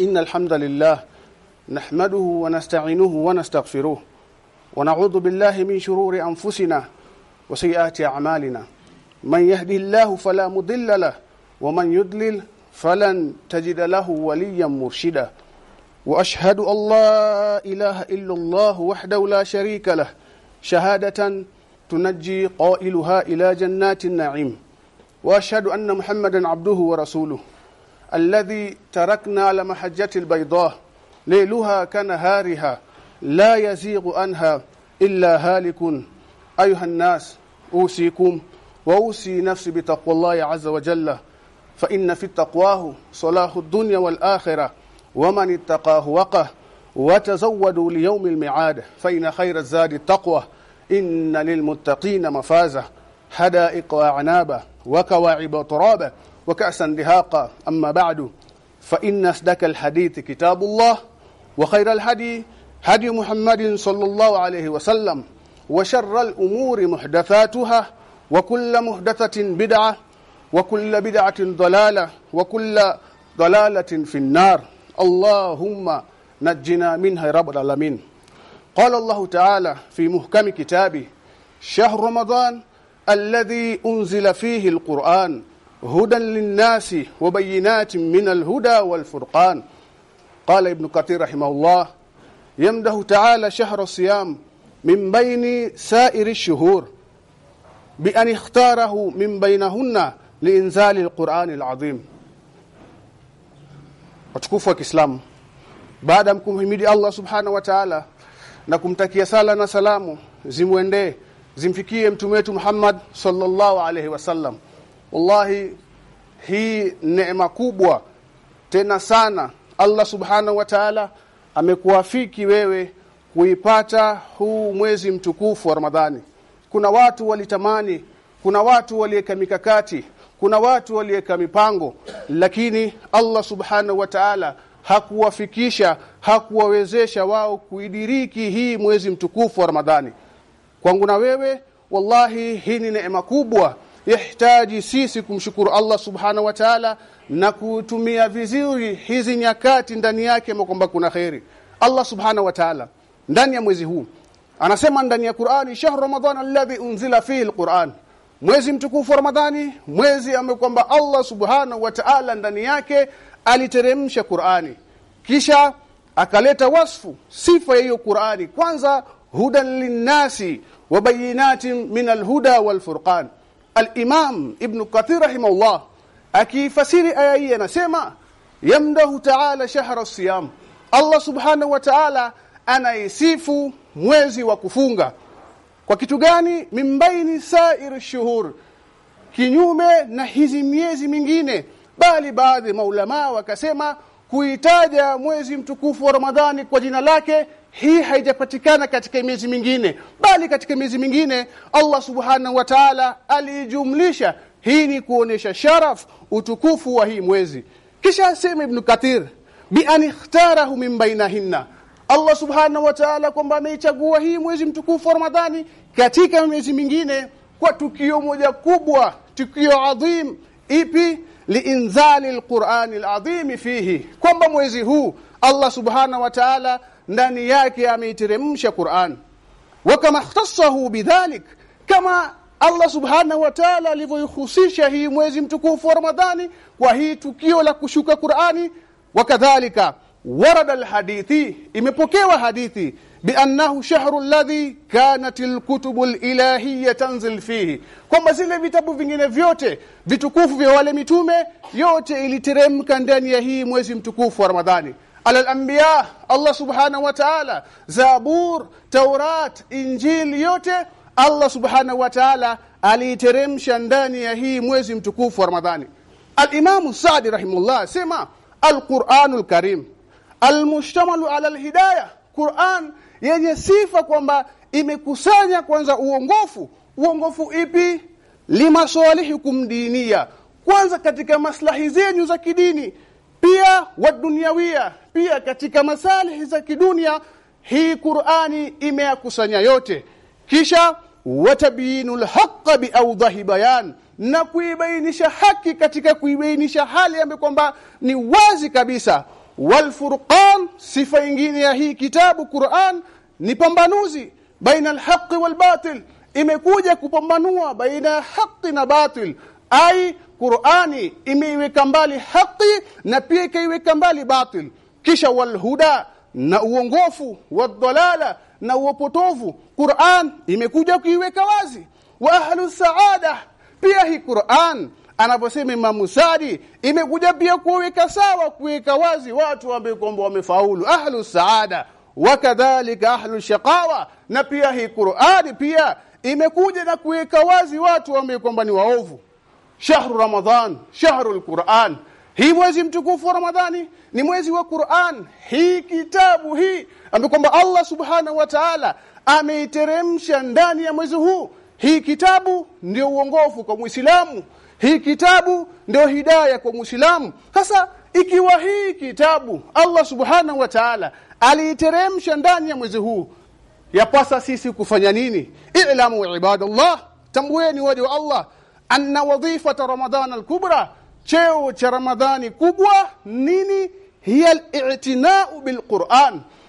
إن الحمد لله نحمده ونستعينه ونستغفره ونعوذ بالله من شرور أنفسنا وسيئات أعمالنا. من يهده الله فلا مضل له ومن يضلل فلن تجد له وليا مرشدا. وأشهد أن لا إله إلا الله وحده لا شريك له. شهادة تنجي قائلها إلى جنات النعيم. وأشهد أن محمدا عبده ورسوله. الذي تركنا على محجة البيضاء ليلها كنهارها لا يزيغ عنها إلا هالك. أيها الناس أوصيكم وأوصي نفسي بتقوى الله عز وجل. فإن في التقواه صلاح الدنيا والآخرة ومن اتقاه وقه وتزودوا ليوم الميعاد. فإن خير الزاد التقوى إن للمتقين مفازة. حدائق وأعنابا وكواعب ترابا وكأسا دهاقا أما بعد فإن أصدق الحديث كتاب الله وخير الهدي هدي محمد صلى الله عليه وسلم وشر الأمور محدثاتها وكل محدثة بدعة وكل بدعة ضلالة وكل ضلالة في النار. اللهم نجنا منها يا رب العالمين. قال الله تعالى في محكم كتابه شهر رمضان الذي أنزل فيه القرآن هدى للناس وبينات من الهدى والفرقان قال ابن كثير رحمه الله يمده تعالى شهر الصيام من بين سائر الشهور بأن اختاره من بينهن لإنزال القرآن العظيم watukufu wa Kiislamu baada ya kumhimidi Allah subhanahu wa ta'ala na kumtakia sala na salamu zimwendee zimfikie mtume wetu Muhammad sallallahu alaihi wasallam wallahi hii neema kubwa tena sana Allah subhanahu wa ta'ala amekuafiki wewe kuipata huu mwezi mtukufu wa Ramadhani. Kuna watu walitamani kuna watu waliweka mikakati kuna watu waliweka mipango lakini Allah subhanahu wa ta'ala hakuwafikisha hakuwawezesha wao kuidiriki hii mwezi mtukufu wa Ramadhani. Kwangu na wewe wallahi hii ni neema kubwa yahitaji sisi kumshukuru Allah subhana wa ta'ala na kutumia vizuri hizi nyakati ndani yake kwamba kuna khairi Allah subhana wa ta'ala ndani ya mwezi huu anasema ndani ya Qur'ani shahr ramadan alladhi unzila fihi alquran. Mwezi mtukufu Ramadhani mwezi kwamba Allah subhana wa ta'ala ndani yake aliteremsha Qur'ani. Kisha akaleta wasfu sifa ya hiyo Qur'ani. Kwanza hudan linnasi wa bayinatin min alhuda walfurqan al-Imam Ibn Kathir rahimahullah akifasiri aya hii anasema yamdahu ta'ala shahra siyam Allah subhanahu wa ta'ala anaisifu mwezi wa kufunga. Kwa kitu gani? Mimbaini sair shuhur kinyume na hizi miezi mingine. Bali baadhi maulama wakasema kuitaja mwezi mtukufu wa Ramadhani kwa jina lake hii haijapatikana katika miezi mingine bali katika miezi mingine Allah subhanahu wa ta'ala alijumlisha. Hii ni kuonesha sharaf utukufu wa hii mwezi. Kisha asema ibn Kathir bi an ikhtarahu min bainahinna. Allah subhanahu wa ta'ala kwamba ameichagua hii mwezi mtukufu wa Ramadhani katika miezi mingine kwa tukio moja kubwa tukio adhim. Ipi? Liinzali alqur'ani alazim fihi. Kwamba mwezi huu Allah subhanahu wa ta'ala ndani yake ameiteremsha Qur'an. Wa kama ikhtassahu bidhalik kama Allah subhanahu wa ta'ala alivyohusisha hii mwezi mtukufu wa Ramadhani kwa hii tukio la kushuka Qur'ani. Wakadhalika warada alhadithi imepokewa hadithi biannahu shahru alladhi kanat alkutubu alilahiyya tanzil fihi. Kwamba zile vitabu vingine vyote vitukufu vya wale mitume yote iliteremka ndani ya hii mwezi mtukufu wa Ramadhani ala al-anbiya Allah subhanahu wa ta'ala. Zabur taurat injili yote Allah subhanahu wa ta'ala aliiteremsha ndani ya hii mwezi mtukufu wa Ramadhani. al-Imam Sa'di rahimullah sema al-Qur'anul Karim al-mushtamalu ala al-hidayah. Qur'an yenye sifa kwamba imekusanya kwanza uongofu. Uongofu ipi? Limasalihikum dinia. Kwanza katika maslahi zenyu za kidini pia waduniawia pia katika masalihi za kidunia hii Qur'ani imeyakusanya yote. Kisha watabinul haqqa biawdahi bayan na kuibainisha haki katika kuibainisha hali ambayo kwamba ni wazi kabisa. Walfurqan sifa nyingine ya hii kitabu Qur'an ni pambanuzi. Baina alhaqi walbatil imekuja kupambanua baina ya haki na batil. Ai Qur'ani imeiweka mbali haki na pia ikaiweka mbali batil. Kisha walhuda na uongofu wadhalala na upotovu Qur'an imekuja kuiweka wazi. Wa ahlu saada pia hii Qur'an anaposema Imam Sadi imekuja pia kuweka sawa kuweka wazi watu ambao kwamba wamefaulu. Ahlu saada wakadhalika ahlu shaqawa na pia hii Qur'ani pia imekuja na kuweka wazi watu ambao kwamba ni waovu shahru ramadhan shahru alquran. Hii mwezi mtukufu wa ramadhani ni mwezi wa Qur'an. Hii kitabu hii ambapo kwamba Allah subhanahu wa ta'ala ameiteremsha ndani ya mwezi huu. Hii kitabu ndio uongofu kwa Muislamu. Hii kitabu ndio hidaya kwa Muislamu. Sasa ikiwa hii kitabu Allah subhanahu wa ta'ala aliiteremsha ndani ya mwezi huu yapasa sisi kufanya nini? I'lamu ibadallah tambueni waja wa Allah anna wadhifata ramadhana al-kubra. Cheo cha ramadhani kubwa nini? Hiya al-i'tina'u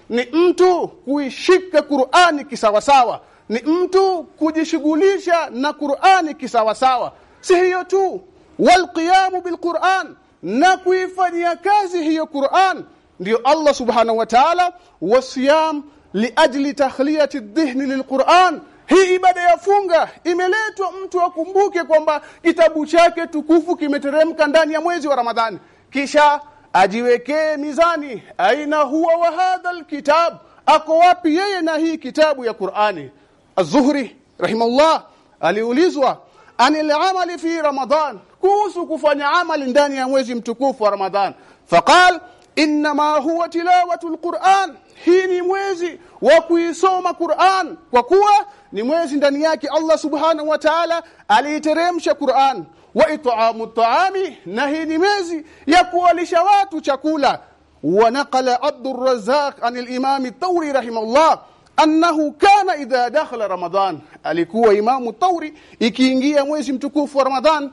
ni mtu kuishika Qur'ani kisawasawa. Ni mtu kujishughulisha na Qur'ani kisawasawa. Si hiyo tu walqiyamu bilquran na kuifanyia kazi hiyo Qur'an. Ndio Allah subhanahu wa ta'ala wasiyam liajli takhliyati dhihni lilquran hii ibada ya funga imeletwa mtu akumbuke kwamba kitabu chake tukufu kimeteremka ndani ya mwezi wa Ramadhani. Kisha ajiwekee mizani aina huwa wa hadha lkitabu ako wapi yeye na hii kitabu ya Qur'ani. Az-Zuhri rahimahullah aliulizwa anil amali fi Ramadhan? Kuhusu kufanya amali ndani ya mwezi mtukufu wa Ramadhan. Faqal inma huwa tilawatu alquran hii ni mwezi wa kuisoma Qur'an. Kwa kuwa ni mwezi ndani yake Allah subhanahu wa ta'ala aliiteremsha Qur'an. Wa it'amu ta'ami na hii ni mwezi ya kuwalisha watu chakula. Wa naqala Abdur Razzaq an al-Imam at-Tawri rahimahullah annahu kana idha dakhala Ramadan. Alikuwa Imamu Tawri ikiingia mwezi mtukufu wa Ramadhan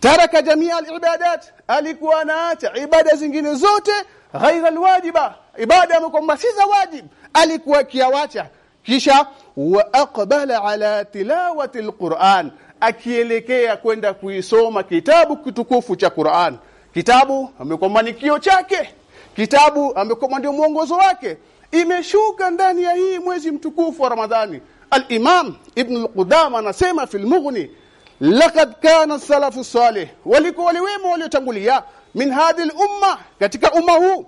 taraka jamia al-ibadat alikuwa anaacha ibada zingine zote ghaira alwajiba. Ibada amekwamba si za wajib alikuwa kiawacha kisha wa aqbala ala tilawati alquran akielekea kwenda kuisoma kitabu kitukufu cha Qur'an. Kitabu amekuwa nikio chake. Kitabu amekuwa ndio mwongozo wake. Imeshuka ndani ya hii mwezi mtukufu wa Ramadhani. al-Imam Ibn al-Qudama anasema fil Mughni laqad kana salafu salih walikuwa waliwemo waliotangulia min hadhi al-umma katika umma huu.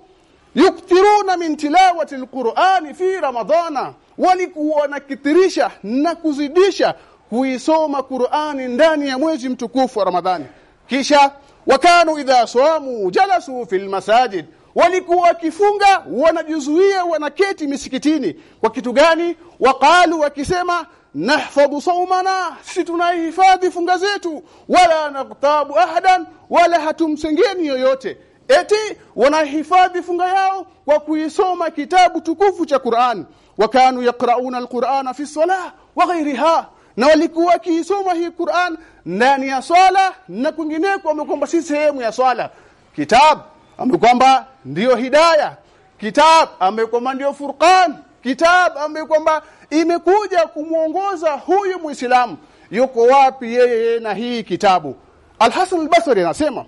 Yuktiruna min tilawati al-Qur'ani fi Ramadhana walikuwa wanakithirisha na kuzidisha kuisoma Qur'ani ndani ya mwezi mtukufu wa Ramadhani. Kisha wakanu idha sawamu jalasu fil masajid. Walikuwa wakifunga wanajizuia wanaketi misikitini. Kwa kitu gani? Waqalu wakisema nahfadhu sawmana si tunahifadhi funga zetu. Wala naqtabu ahadan wala hatumsengeni yoyote. Eti wanahifadhi funga yao kwa kuisoma kitabu tukufu cha Qur'an. Wakanu yaqrauna alqur'ana fi salah wa ghayriha na walikuwa kiisoma hii Qur'an ndani ya swala na kwingineko wamekwamba si sehemu ya swala. Kitabu amekwamba ndiyo hidaya. Kitab amekwamba ndiyo furqan. Kitab amekwamba imekuja kumuongoza huyu muislamu. Yuko wapi yeye na hii kitabu? Al-Hasan al-Basri anasema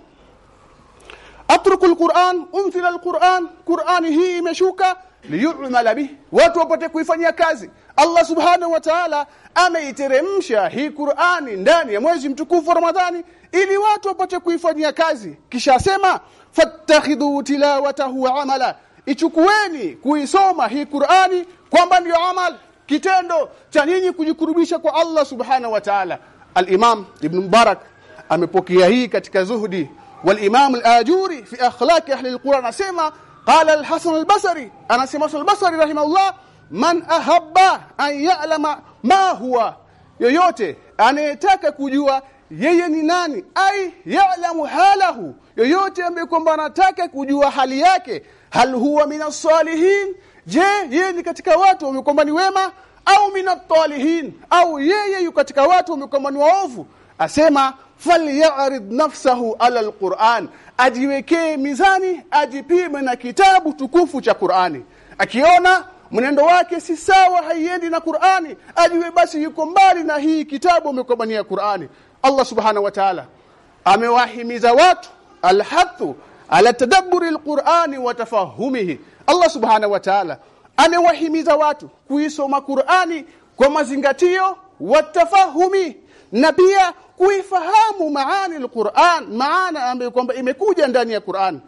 atruku al-Qur'an unzila al-Qur'an Qur'ani hii imeshuka liyu'mala bih watu wapate kuifanyia kazi Allah subhanahu wa ta'ala ameiteremsha hii Qur'ani ndani ya mwezi mtukufu wa Ramadhani ili watu wapate kuifanyia kazi. Kisha asema fattakhidhu tilawatahu amala. Ichukueni kuisoma hii Qur'ani kwamba ndio amal kitendo cha nyinyi kujikurubisha kwa Allah subhanahu wa ta'ala. al-Imam Ibn Mubarak amepokea hii katika zuhudi wal-Imam al-Ajuri fi akhlaq ahli al-Qur'an asema qala al-Hasan al-Basri anasema al-Basri rahimahullah man ahabba an ya'lama ma huwa. Yoyote anayetaka kujua yeye ni nani ai ya'lamu halahu. Yoyote ambaye kwamba anataka kujua hali yake hal huwa minas salihin? Je yeye ni katika watu wamekwamba ni wema au minat talihin? Au yeye yu katika watu wamekwamba ni waovu? Asema falyarid nafsahu ala alquran. Ajiwekee mizani ajipime na kitabu tukufu cha Qur'ani. Akiona mwenendo wake si sawa haiendi na Qur'ani. Ajue basi yuko mbali na hii kitabu amekubania Qur'ani. Allah subhanahu wa ta'ala amewahimiza watu alhathu ala tadabburi alqur'ani wa tafahumihi. Allah subhanahu wa ta'ala amewahimiza watu kuisoma Qur'ani kwa mazingatio wa tafahumi na pia kuifahamu maani alquran maana ambayo kwamba imekuja ndani ya Qur'an.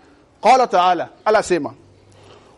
Qala ta'ala alasema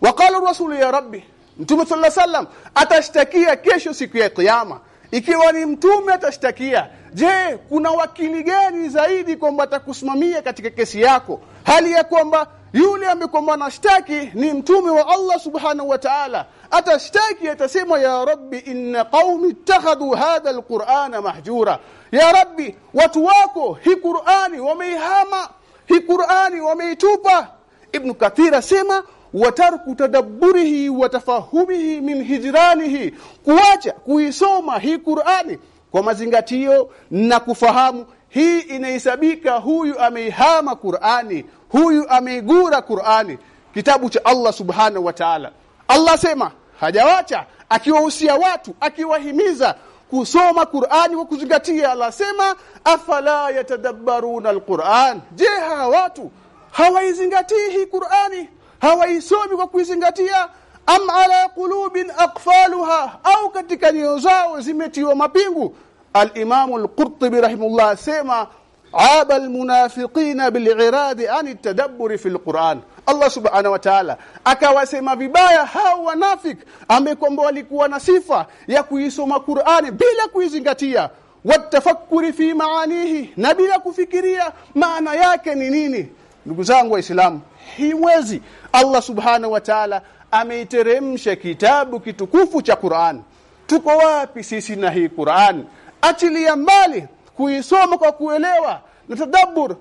waqala rasulu ya rabbi mtume sallallahu sallam atashtakia kesho siku ya kiyama. Ikiwa ni mtume atashtakia je kuna wakili gani zaidi kwamba atakusimamia katika kesi yako? Hali ya kwamba yule amekwamba kwamba anashtaki ni mtume wa Allah subhanahu wa ta'ala. Atashtaki atasema ya rabbi inna qaumi ittakhadhu hadha alqur'ana mahjura. Ya rabbi watu wako hii qur'ani wameihama hii qur'ani wameitupa. Ibn kathir asema watarku tadabburihi wa tafahumihi min hijranihi kuacha kuisoma hii qur'ani kwa mazingatio na kufahamu hii inahesabika huyu ameihama Qur'ani huyu ameigura Qur'ani. Kitabu cha Allah subhanahu wa ta'ala. Allah sema hajawacha akiwahusia watu akiwahimiza kusoma Qur'ani kwa kuzingatia. Allah sema afala yatadabbaruna alquran? Je hawa watu hawaizingatii hii Qur'ani hawaisomi kwa kuizingatia am ala qulubin aqfaluha au katika nyoyo zao zimetiwa mapingu. al-Imam al-Qurtubi rahimullah sema aba al-munafiqina bil-iradi an at-tadabbur fi al-Qur'an Allah subhanahu wa ta'ala akawasema vibaya hao wanafik amekwamba walikuwa na sifa ya kuisoma Qur'ani bila kuizingatia. Watafakuri fi maanihi na bila kufikiria maana yake ni nini. Ndugu zangu waislamu hii mwezi Allah subhanahu wa ta'ala ameiteremsha kitabu kitukufu cha Qur'an. Tuko wapi sisi na hii Qur'an? Achilia mbali kuisoma kwa kuelewa na tadabbur.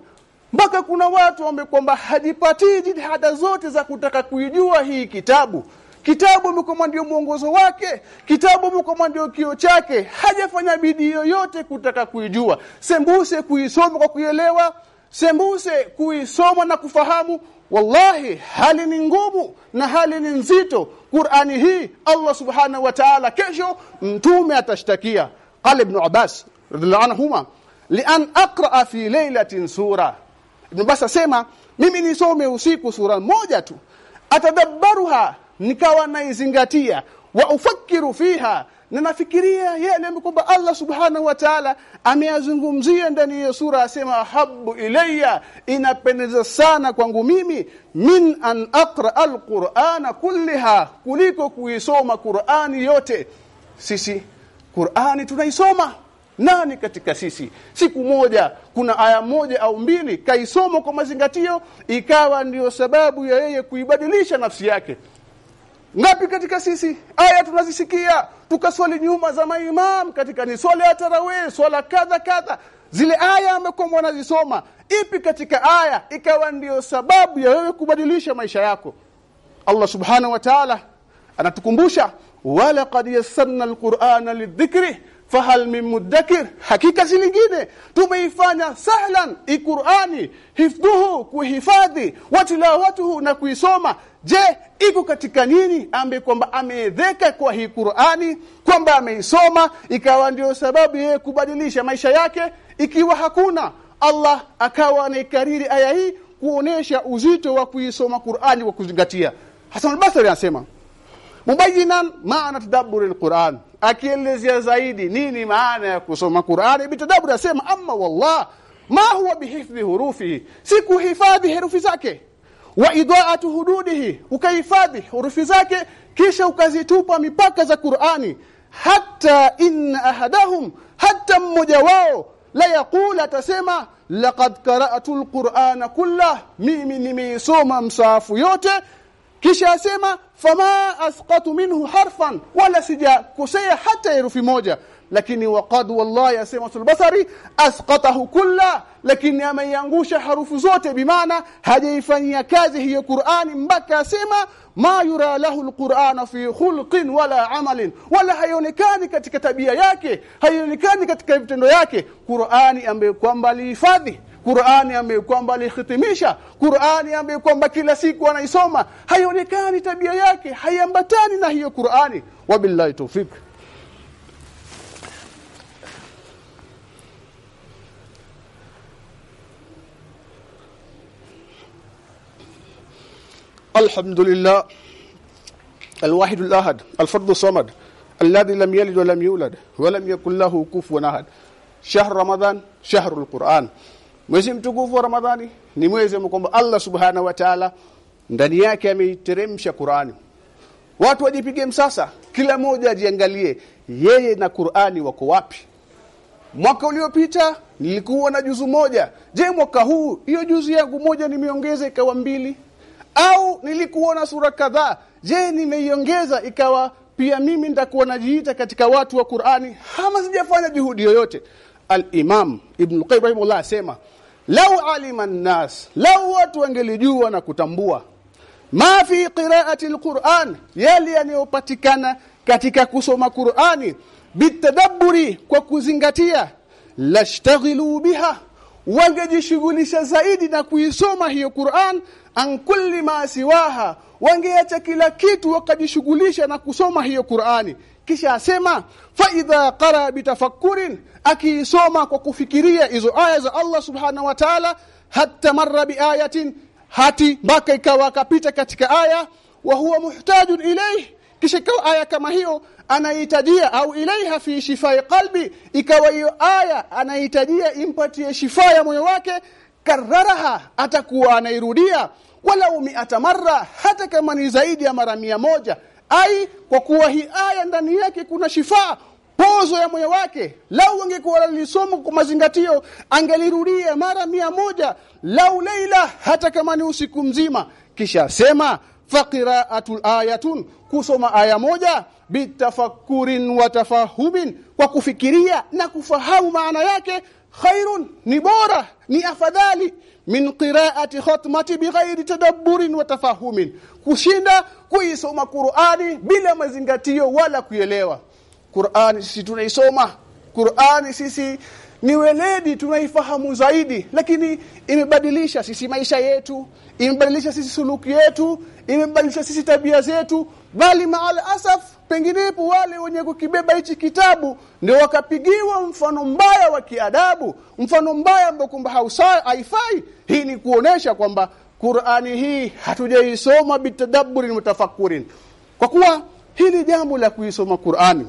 Mpaka kuna watu ambao kwamba hajipatii jitihada zote za kutaka kuijua hii kitabu. Kitabu mkoma ndio mwongozo wake kitabu mkoma ndio kio chake. Hajafanya bidii yoyote kutaka kuijua. Sembuse kuisoma kwa kuielewa sembuse kuisoma na kufahamu wallahi hali ni ngumu na hali ni nzito. Qur'ani hii Allah subhanahu wa ta'ala kesho mtume atashtakia. Qala ibn Abbas radhiallahu anhuma lian aqra fi laylatin sura. Ibn Abbas asema mimi nisome usiku sura moja tu. Atadabbaruha nikawa naizingatia. Wa ufakiru fiha na nafikiria yeye anaambia kwamba Allah subhanahu wa ta'ala ameyazungumzia ndani ya sura asema habbu ilayya inapendeza sana kwangu mimi min an aqra alqur'ana kulliha kuliko kuisoma Qur'ani yote. Sisi Qur'ani tunaisoma. Nani katika sisi? Siku moja kuna aya moja au mbili kaisoma kwa mazingatio ikawa ndiyo sababu ya yeye kuibadilisha nafsi yake ngapi katika sisi? Aya tunazisikia. Tukaswali nyuma za maimam katika ni swala ya tarawih swala kadha kadha. Zile aya amekuwa wanazisoma ipi katika aya ikawa ndio sababu ya wewe kubadilisha maisha yako? Allah subhanahu wa ta'ala anatukumbusha wala qad yassarna alqur'ana lidhikri fahal min mudakkir hakika si lingine tumeifanya sahlan iqurani hifdhuhu kuhifadhi watilawatuhu na kuisoma. Je iko katika nini ambe kwamba ameedheka kwa hii Qur'ani kwamba ameisoma ikawa ndio sababu yeye kubadilisha maisha yake? Ikiwa hakuna Allah akawa anaikariri aya hii kuonesha uzito wa kuisoma Qur'ani kwa kuzingatia. Hasan al-Basri anasema mubayyinan maana tadabburi al-Qur'an akielezea zaidi nini maana ya kusoma Qur'ani. Bitadabbur asema amma wallah ma huwa bihifdhi hurufihi? Si kuhifadhi herufi zake. Wa idaatu hududihi ukahifadhi hurufi zake kisha ukazitupa mipaka za Qur'ani. Hatta in ahadahum hata mmoja wao la yaqula atasema laqad qara'tu alqur'ana kullah mimi nimeisoma msaafu yote kisha asema fama asqatu minhu harfan wala sijakosea hata herufi moja. Lakini waqad wallahi asema sulbasari asqatahu kulla lakini ameiangusha harufu zote bimaana hajaifanyia kazi hiyo Qur'ani mpaka asema ma yura lahu alqur'ana fi khulqin wala amalin wala haionekani katika tabia yake haionekani katika vitendo yake Qur'ani ambaye kwamba alihifadhi Qur'ani ambaye kwamba alihitimisha Qur'ani ambaye kwamba kila siku anaisoma haionekani tabia yake haiambatani na hiyo Qur'ani wabillahi tawfik الحمد لله الواحد الأحد الفرد الصمد الذي لم يلد ولم يولد ولم يكن له كفوا أحد شهر رمضان شهر القرآن mwezi mtukufu wa Ramadhani ni mwezi kwamba Allah subhanahu wa ta'ala ndani yake ameiteremsha Qur'ani. Watu wajipige msasa kila mmoja ajiangalie yeye na Qur'ani wako wapi. Mwaka uliopita nilikuwa na juzu moja. Je mwaka huu hiyo juzu yangu moja nimeongeza ikawa mbili? Au nilikuwa na sura kadhaa. Je nimeiongeza ikawa pia mimi nitakuwa najiita katika watu wa Qur'ani? Hama sijafanya juhudi yoyote. al-Imam Ibn Qayyim rahimahullah asema lau alima an-nas lau watu wangelijua na kutambua. Ma fi qira'ati al-Qur'an yale yanayopatikana katika kusoma Qur'ani bitadabburi kwa kuzingatia lashtaghilu biha wangejishughulisha zaidi na kuisoma hiyo Qur'an an kulli ma siwaha wangeacha kila kitu wakajishughulisha na kusoma hiyo Qur'ani. Kisha asema fa idha qara bitafakkurin akiisoma kwa kufikiria hizo aya za Allah subhanahu wa ta'ala hatta marra biayatin hati mpaka ikawa akapita katika aya wa huwa muhtajun ilayhi. Kisha ikawa aya kama hiyo anahitajia au ilaiha fi shifai qalbi ikawa hiyo aya anahitajia impatie shifa ya moyo wake kararaha atakuwa anairudia walau mi'ata marra hata kama ni zaidi ya mara mia moja. Ai kwa kuwa hii aya ndani yake kuna shifa pozo ya moyo wake. Lau angekuwa alisoma kwa mazingatio angelirudia mara mia moja. Lau leila hata kama ni usiku mzima. Kisha sema faqira'atul ayatun kusoma aya moja bitafakurin wa tafahumin kwa kufikiria na kufahamu maana yake. Khairun ni bora ni afadhali. Min qira'ati khatmati bighairi tadabburin wa tafahumin kushinda kuisoma Qur'ani bila mazingatio wala kuelewa Qur'ani sisi tunaisoma Qur'ani sisi ni weledi tunaifahamu zaidi lakini imebadilisha sisi maisha yetu imebadilisha sisi suluki yetu imebadilisha sisi tabia zetu bali maal asaf penginepo wale wenye kukibeba hichi kitabu ndio wakapigiwa mfano mbaya wa kiadabu mfano mbaya ambao kwamba haifai. Hii ni kuonesha kwamba Qur'ani hii hatujaisoma bitadabburin mutafakkurin kwa kuwa hili jambo la kuisoma Qur'ani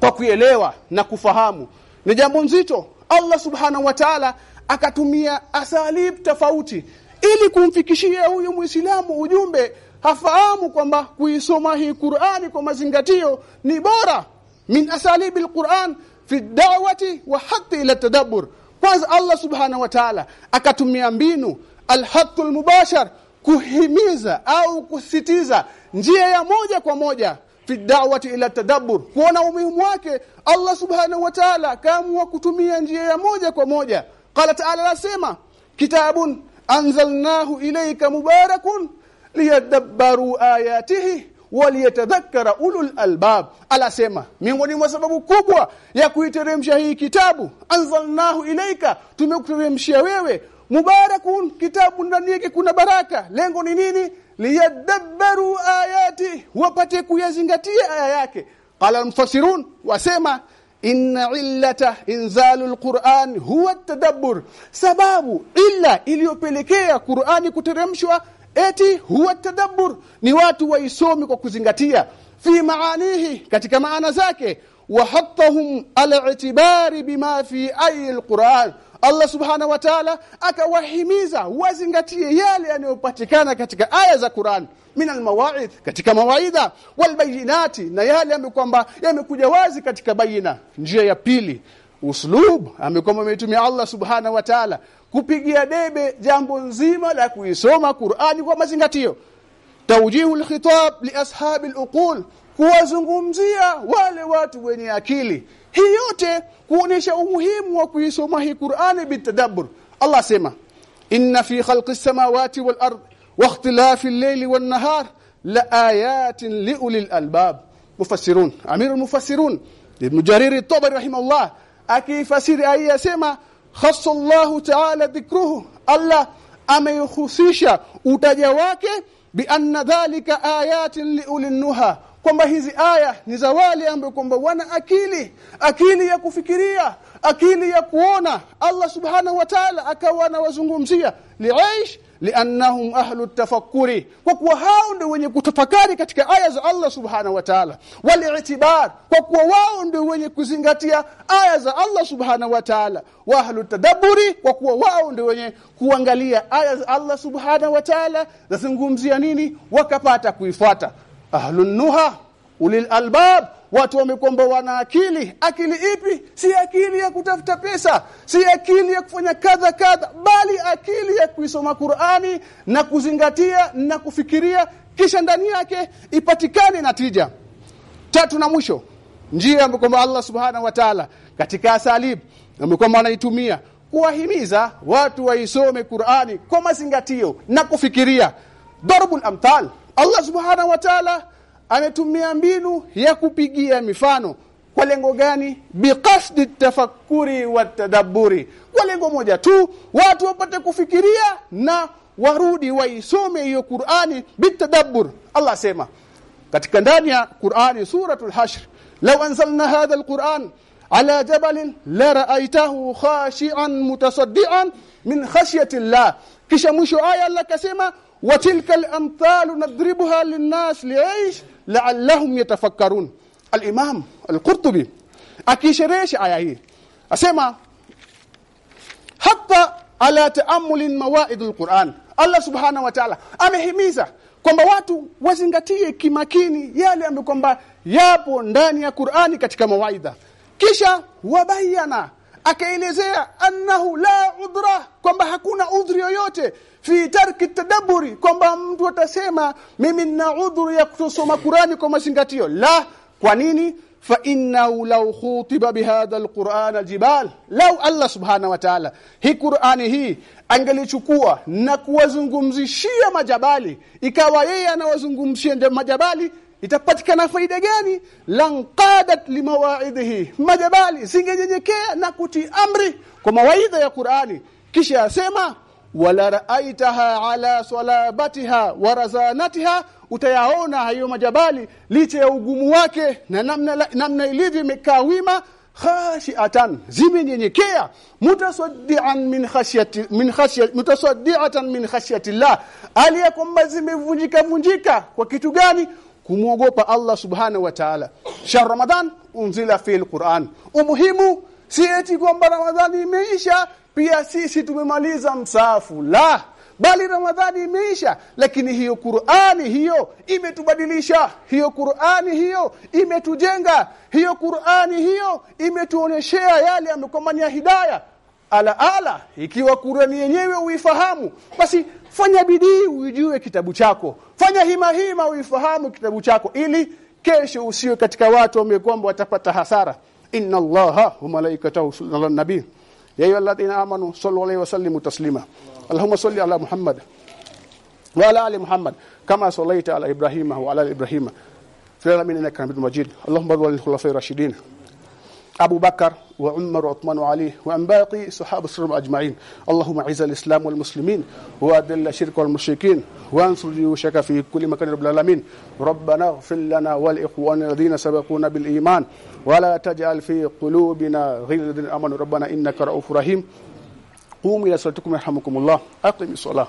kwa kuelewa na kufahamu. Ni jambo nzito. Allah subhanahu wa ta'ala akatumia asalib tofauti ili kumfikishia huyu Muislamu ujumbe. Hafahamu kwamba kuisoma hii Qur'ani kwa mazingatio ni bora. Min asalibil Qur'an fi da'wati wa hatta ila tadabbur. Kwanza Allah subhanahu wa ta'ala akatumia mbinu alhaqqul mubashar kuhimiza au kusitiza njia ya moja kwa moja fi da'wati ila tadabbur kuona umuhimu wake Allah subhanahu wa ta'ala kaamua kutumia njia ya moja kwa moja. Qala ta'ala lasema kitabun anzalnahu ilayka mubarakun liyadabbaru ayatihi waliyatadhakkara ulul albab. Alasema miongoni mwa sababu kubwa ya kuiteremsha hii kitabu anzalnahu ilaika tumekuteremshia wewe mubarakun kitabu ndani yake kuna baraka. Lengo ni nini liyadabbaru ayati wapate kuyazingatia aya yake. Qala almufassirun wasema inna illata inzalul Qur'an huwa tadabbur. Sababu illa iliyopelekea Qur'ani kuteremshwa eti huwa tadabbur. Ni watu waisomi kwa kuzingatia. Fi maanihi katika maana zake wa hattahum ala itibari bima fi ayi alquran Allah subhanahu wa ta'ala akawahimiza wazingatie yale yanayopatikana katika aya za Qur'an. Min almawaidh katika mawaidha. Walbayinati na yale amekwamba yamekuja wazi katika bayina. Njia ya pili uslub. Amekwamba ametumia Allah subhanahu wa ta'ala kupigia debe jambo nzima la kuisoma Qur'ani kwa mazingatio. Tawjihul khitab li ashabil uqul kuwazungumzia wale watu wenye akili hii yote kuonesha umuhimu wa kuisoma hii Qur'ani bitadabbur Allah sema inna fi khalqis samawati wal ard wa ikhtilafi al-layli wan nahar la ayatin li ulil albab mufassirun amirul mufassirun ibn jarir at-tabari rahimahullah akifasiri aya yasema khassa Allah ta'ala dhikruhu Allah ameyhusisha utaja wake bi anna dhalika ayatin li ulil nuha kwamba hizi aya ni za wale ambao kwamba wana akili akili ya kufikiria akili ya kuona. Allah subhanahu wa ta'ala akawa anawazungumzia liaish liannahum ahlu tafakkuri kwa kuwa hao ndio wenye kutafakari katika aya za Allah subhanahu wa ta'ala. Wali'tibar kwa kuwa wao ndio wenye kuzingatia aya za Allah subhanahu wa ta'ala. Wa ahlu tadabburi kwa kuwa wao ndio wenye kuangalia aya za Allah subhanahu wa ta'ala zazungumzia nini? Wakapata kuifuata ahlun nuha ulil albab watu wamekomba wana akili. Akili ipi? Si akili ya kutafuta pesa si akili ya kufanya kadha kadha bali akili ya kuisoma Qur'ani na kuzingatia na kufikiria kisha ndani yake ipatikane natija. Tatu na mwisho njia ambayo kwamba Allah subhanahu wa ta'ala. Katika asalib ambayo kwamba anaitumia kuwahimiza watu waisome Qur'ani kwa mazingatio na kufikiria. Darbul amthal Allah subhanahu wa ta'ala ametumia mbinu ya kupigia mifano. Kwa lengo gani? Biqasdi tafakkuri wa tadabburi. Kwa lengo moja tu watu wapate kufikiria na warudi waisome hiyo Qur'ani bitadabbur. Allah sema katika ndani ya Qur'ani suratul hashr law anzalna hadha alquran ala jabalin la ra'aytahu khashi'an mutasaddian min khashyati Allah. Kisha mwisho aya Allah kasema وتلك الامثال نضربها للناس ليش لعلهم يتفكرون الامام القرطبي akisherehesha aya hii asema hata ala taammul mawaid alquran Allah subhanahu wa ta'ala amehimiza kwamba watu wazingatie kimakini yale ambayo kwamba yapo ndani ya Qur'ani katika mawaidha kisha wabayana akaelezea annahu la udhra kwamba hakuna udhri yoyote. Fi tarki tadaburi kwamba mtu atasema mimi nina udhuru ya kusoma Qurani kwa mazingatio. La kwa nini? Fa innahu law khutiba bihadha alquran aljibal. Law Allah subhanahu wa ta'ala. Hii Qurani hii angelichukua na kuwazungumzishia majabali. Ikawa yeye anawazungumzia majabali itapatikana faida gani? Lanqadat limawaidhihi majabali singenyenyekea na kutii amri kwa mawaidha ya Qur'ani. Kisha asema wala raaitaha ala salabatiha wa razanatiha. Utayaona hayo majabali licha ya ugumu wake na namna namna ilivyo imekaa wima khashiatan zimenyenyekea. Mutasaddian min khashyati min khashyati mutasaddiatan min khashyati Allah aliyakwamba zimevunjika vunjika kwa kitu gani kumwogopa Allah subhanahu wa ta'ala. Shahr ramadan unzila fi quran umuhimu si eti kwamba ramadhani imeisha pia sisi tumemaliza msafu la bali ramadhani imeisha lakini hiyo Qur'ani hiyo imetubadilisha. Hiyo Qur'ani hiyo imetujenga. Hiyo Qur'ani hiyo imetuoneshea yale amekomania hidaya. Ala ala ikiwa Qur'ani yenyewe uifahamu basi fanya bidii ujue kitabu chako fanya hima hima uifahamu kitabu chako ili kesho usiwe katika watu wamekwamba watapata hasara. Inna allaha wa malaikatahu yusalluna ala nabi. Ya ayyuhalladhina amanu sallu alayhi wa sallimu taslima. Allahumma salli ala muhammad wa ala ali muhammad kama sallaita ala ibrahima wa ala ibrahima. Fi alamin innaka hamidum majid. Allahumma barik lana khulafa rashidin. أبو بكر وعمر وعثمان وعلي وعن باقي صحابة السلام أجمعين. اللهم أعز الإسلام والمسلمين وأذل الشرك والمشركين وانصر جيوشك في كل مكان رب العالمين. ربنا اغفر لنا والإخوان الذين سبقونا بالإيمان ولا تجعل في قلوبنا غير الذين آمنوا. ربنا إنك رؤوف رحيم. قوموا إلى صلاتكم يرحمكم الله. أقم الصلاة.